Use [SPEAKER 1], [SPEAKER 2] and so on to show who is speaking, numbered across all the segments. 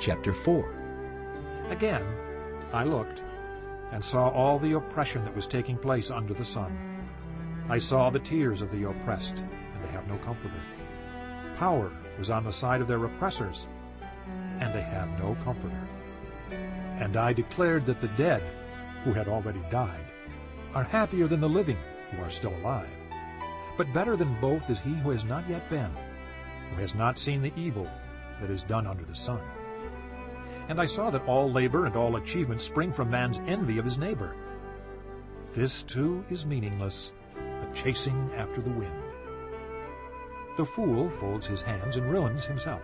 [SPEAKER 1] chapter 4.
[SPEAKER 2] Again, I looked and saw all the oppression that was taking place under the sun. I saw the tears of the oppressed, and they have no comforter. Power was on the side of their oppressors, and they have no comforter. And I declared that the dead, who had already died, are happier than the living, who are still alive. But better than both is he who has not yet been, who has not seen the evil that is done under the sun. And I saw that all labor and all achievement spring from man's envy of his neighbor. This too is meaningless, a chasing after the wind. The fool folds his hands and ruins himself.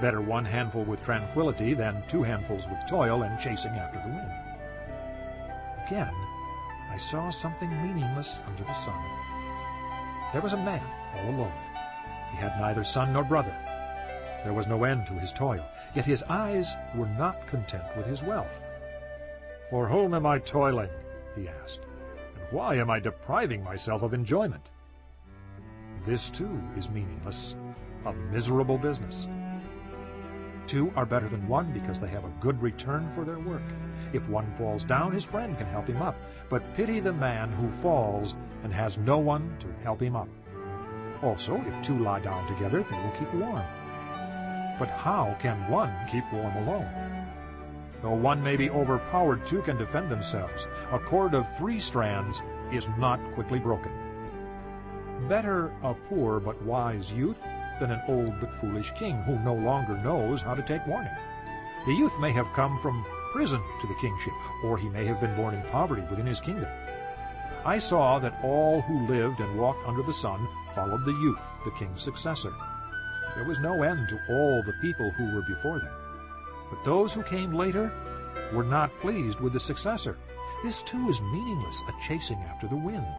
[SPEAKER 2] Better one handful with tranquility than two handfuls with toil and chasing after the wind. Again, I saw something meaningless under the sun. There was a man all alone. He had neither son nor brother. There was no end to his toil, yet his eyes were not content with his wealth. For whom am I toiling? he asked, and why am I depriving myself of enjoyment? This too is meaningless, a miserable business. Two are better than one because they have a good return for their work. If one falls down, his friend can help him up. But pity the man who falls and has no one to help him up. Also, if two lie down together, they will keep warm. But how can one keep warm alone? Though one may be overpowered, two can defend themselves. A cord of three strands is not quickly broken. Better a poor but wise youth than an old but foolish king who no longer knows how to take warning. The youth may have come from prison to the kingship, or he may have been born in poverty within his kingdom. I saw that all who lived and walked under the sun followed the youth, the king's successor. There was no end to all the people who were before them. But those who came later were not pleased with the successor. This too is meaningless, a chasing after the wind.